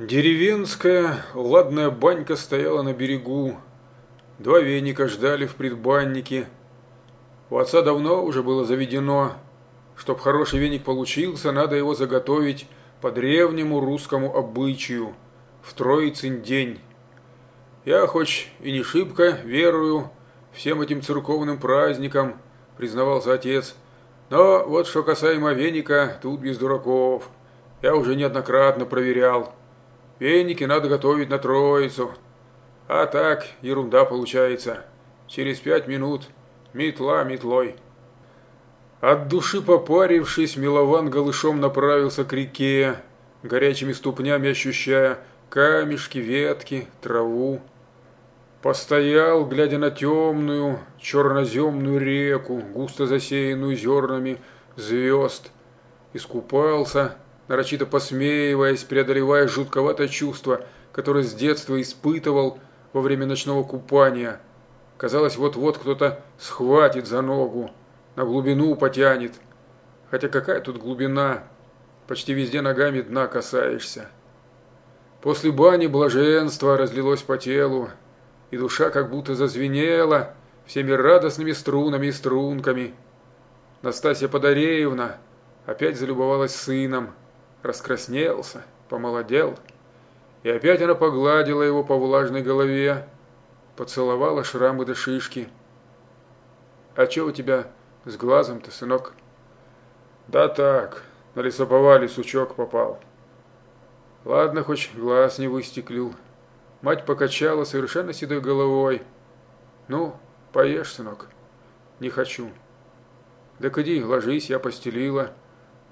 Деревенская ладная банька стояла на берегу. Два веника ждали в предбаннике. У отца давно уже было заведено, чтоб хороший веник получился, надо его заготовить по древнему русскому обычаю в Троицын день. Я хоть и не шибко верую всем этим церковным праздникам, признавался отец, но вот что касаемо веника, тут без дураков. Я уже неоднократно проверял. Веники надо готовить на троицу. А так ерунда получается. Через пять минут метла метлой. От души попарившись, Милован голышом направился к реке, горячими ступнями ощущая камешки, ветки, траву. Постоял, глядя на темную, черноземную реку, густо засеянную зернами звезд. Искупался, нарочито посмеиваясь, преодолевая жутковатое чувство, которое с детства испытывал во время ночного купания. Казалось, вот-вот кто-то схватит за ногу, на глубину потянет. Хотя какая тут глубина? Почти везде ногами дна касаешься. После бани блаженство разлилось по телу, и душа как будто зазвенела всеми радостными струнами и струнками. Настасья Подареевна опять залюбовалась сыном, раскраснелся, помолодел. И опять она погладила его по влажной голове, поцеловала шрамы до шишки. «А что у тебя с глазом-то, сынок?» «Да так, на лесоповале сучок попал». «Ладно, хоть глаз не выстеклил». Мать покачала совершенно седой головой. «Ну, поешь, сынок». «Не хочу». «Да иди, ложись, я постелила.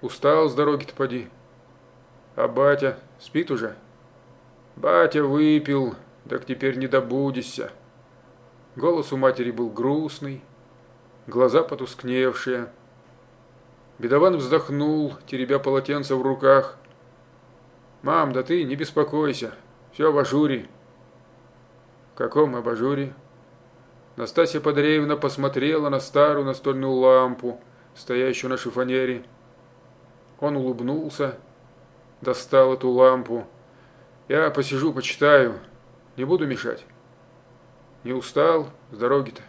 Устал с дороги-то поди». А батя спит уже? Батя выпил, так теперь не добудешься. Голос у матери был грустный, глаза потускневшие. Бедован вздохнул, теребя полотенце в руках. «Мам, да ты не беспокойся, все в ажуре». «Каком абажуре?» Настасья Подреевна посмотрела на старую настольную лампу, стоящую на шифонере. Он улыбнулся достал эту лампу. Я посижу, почитаю. Не буду мешать. Не устал с дороги-то?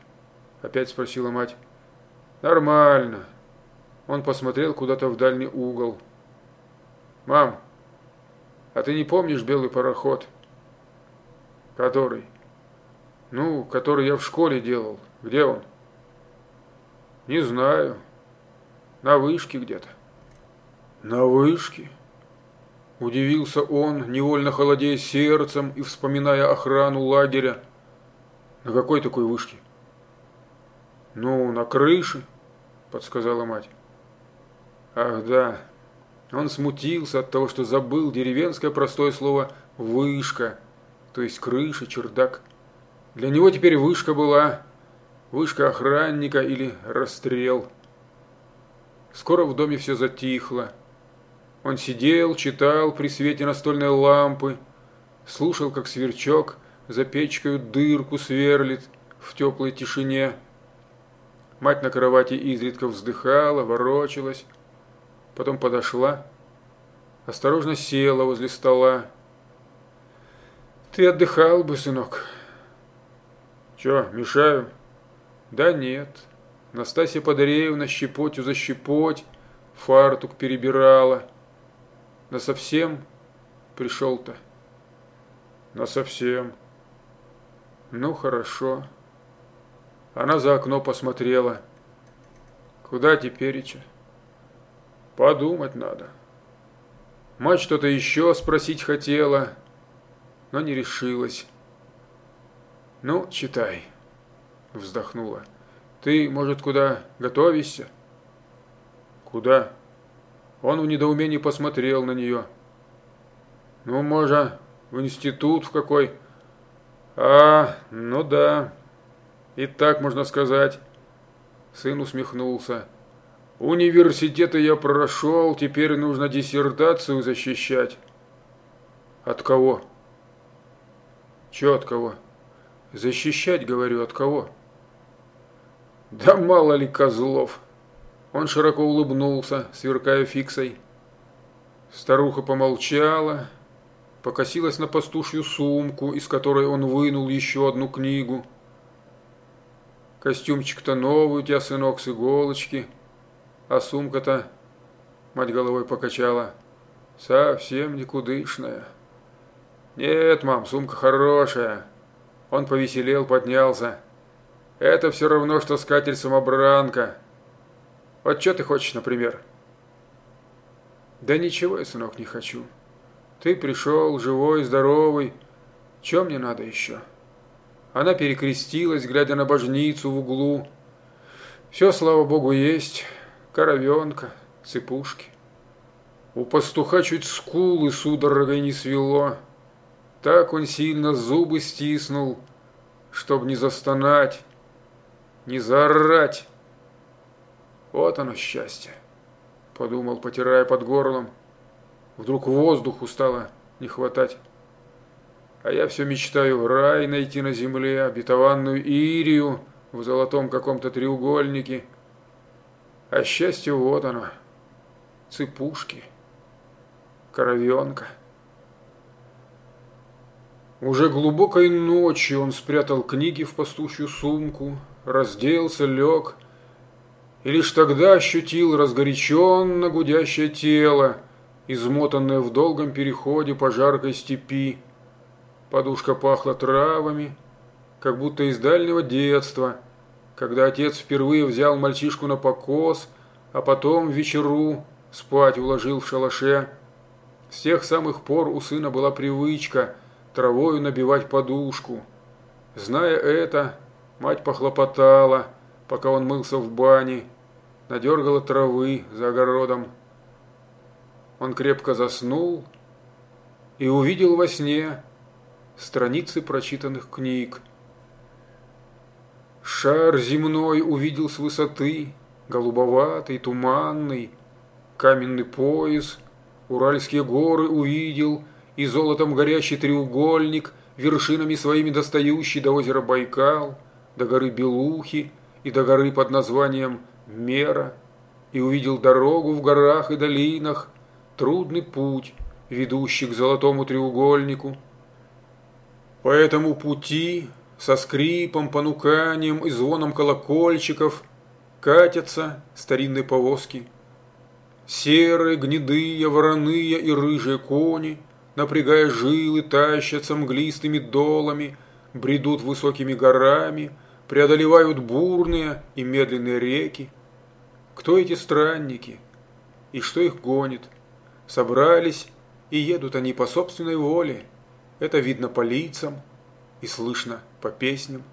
Опять спросила мать. Нормально. Он посмотрел куда-то в дальний угол. Мам, а ты не помнишь белый пароход? Который? Ну, который я в школе делал. Где он? Не знаю. На вышке где-то. На вышке? Удивился он, невольно холодея сердцем и вспоминая охрану лагеря. На какой такой вышке? Ну, на крыше, подсказала мать. Ах да, он смутился от того, что забыл деревенское простое слово «вышка», то есть крыша, чердак. Для него теперь вышка была вышка охранника или расстрел. Скоро в доме все затихло. Он сидел, читал при свете настольной лампы, слушал, как сверчок за печкой дырку сверлит в теплой тишине. Мать на кровати изредка вздыхала, ворочалась, потом подошла, осторожно села возле стола. «Ты отдыхал бы, сынок». «Че, мешаю?» «Да нет». Настасья Подареевна щепотью за щепоть фартук перебирала – на совсем пришел-то? На совсем. Ну, хорошо. Она за окно посмотрела. Куда теперь? Подумать надо. Мать что-то еще спросить хотела, но не решилась. Ну, читай, вздохнула. Ты, может, куда готовишься? Куда? Он в недоумении посмотрел на нее. «Ну, может, в институт в какой?» «А, ну да, и так можно сказать». Сын усмехнулся. «Университеты я прошел, теперь нужно диссертацию защищать». «От кого?» «Че от кого?» «Защищать, говорю, от кого?» «Да мало ли козлов!» Он широко улыбнулся, сверкая фиксой. Старуха помолчала, покосилась на пастушью сумку, из которой он вынул еще одну книгу. Костюмчик-то новый у тебя, сынок, с иголочки, а сумка-то, мать головой покачала, совсем никудышная. Нет, мам, сумка хорошая. Он повеселел, поднялся. Это все равно, что скатерть-самобранка. Вот что ты хочешь, например? Да ничего я, сынок, не хочу. Ты пришел, живой, здоровый. Чем мне надо еще? Она перекрестилась, глядя на божницу в углу. Все, слава богу, есть. Коровенка, цепушки. У пастуха чуть скулы судорогой не свело. Так он сильно зубы стиснул, чтоб не застонать, не заорать. Вот оно счастье, подумал, потирая под горлом. Вдруг воздуху стало не хватать. А я все мечтаю рай найти на земле, обетованную Ирию в золотом каком-то треугольнике. А счастье вот оно, цепушки, коровенка. Уже глубокой ночью он спрятал книги в пастушью сумку, разделся, лег, и лишь тогда ощутил разгоряченно гудящее тело, измотанное в долгом переходе по жаркой степи. Подушка пахла травами, как будто из дальнего детства, когда отец впервые взял мальчишку на покос, а потом вечеру спать уложил в шалаше. С тех самых пор у сына была привычка травою набивать подушку. Зная это, мать похлопотала, пока он мылся в бане, надергала травы за огородом. Он крепко заснул и увидел во сне страницы прочитанных книг. Шар земной увидел с высоты, голубоватый, туманный, каменный пояс, Уральские горы увидел и золотом горящий треугольник, вершинами своими достающий до озера Байкал, до горы Белухи и до горы под названием Мера, и увидел дорогу в горах и долинах, трудный путь, ведущий к золотому треугольнику. По этому пути со скрипом, понуканием и звоном колокольчиков катятся старинные повозки. Серые, гнедые, вороные и рыжие кони, напрягая жилы, тащатся мглистыми долами, бредут высокими горами, преодолевают бурные и медленные реки. Кто эти странники и что их гонит? Собрались и едут они по собственной воле. Это видно по лицам и слышно по песням.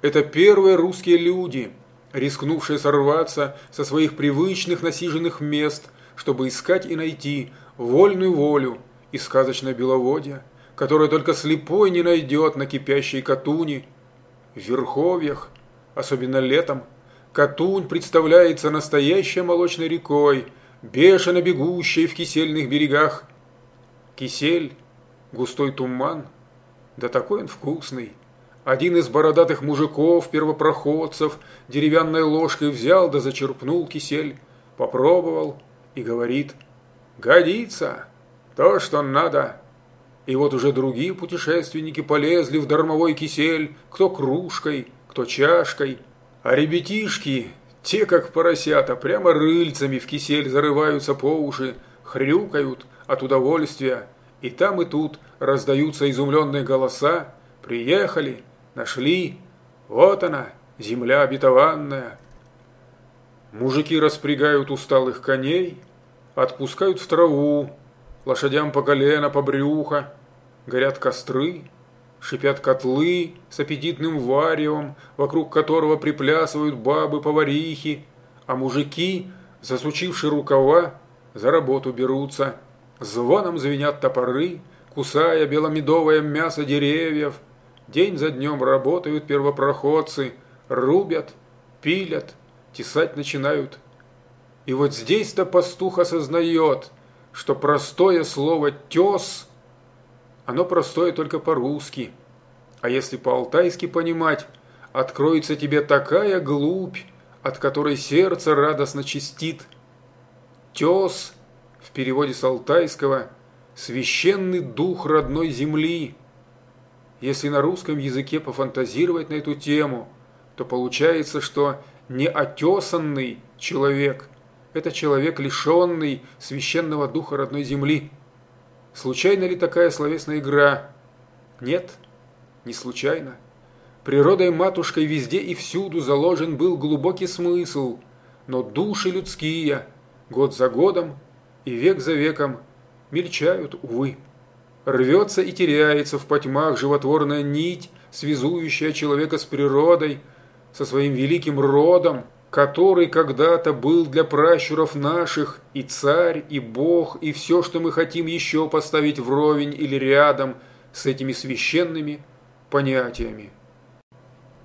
Это первые русские люди, рискнувшие сорваться со своих привычных насиженных мест, чтобы искать и найти вольную волю и сказочное беловодье, которое только слепой не найдет на кипящей Катуни. В верховьях, особенно летом, Катунь представляется настоящей молочной рекой, бешено бегущей в кисельных берегах. Кисель, густой туман, да такой он вкусный. Один из бородатых мужиков, первопроходцев, деревянной ложкой взял да зачерпнул кисель, попробовал и говорит «Годится, то, что надо». И вот уже другие путешественники полезли в дармовой кисель, кто кружкой, кто чашкой, а ребятишки, те, как поросята, прямо рыльцами в кисель зарываются по уши, хрюкают от удовольствия, и там и тут раздаются изумленные голоса «Приехали! Нашли! Вот она, земля обетованная!» Мужики распрягают усталых коней, отпускают в траву, лошадям по колено, по брюхо, горят костры, шипят котлы с аппетитным варевом, вокруг которого приплясывают бабы-поварихи, а мужики, засучивши рукава, за работу берутся. Звоном звенят топоры, кусая беломедовое мясо деревьев. День за днем работают первопроходцы, рубят, пилят, тесать начинают. И вот здесь-то пастух осознает, что простое слово «тес» оно простое только по-русски. А если по-алтайски понимать, откроется тебе такая глубь, от которой сердце радостно чистит. Тес в переводе с алтайского священный дух родной земли. Если на русском языке пофантазировать на эту тему, то получается, что неотесанный человек – это человек, лишенный священного духа родной земли. Случайно ли такая словесная игра? Нет, не случайно. Природой матушкой везде и всюду заложен был глубокий смысл, но души людские год за годом и век за веком мельчают, увы. Рвется и теряется в потьмах животворная нить, связующая человека с природой, со своим великим родом, который когда-то был для пращуров наших и царь, и бог, и все, что мы хотим еще поставить вровень или рядом с этими священными понятиями.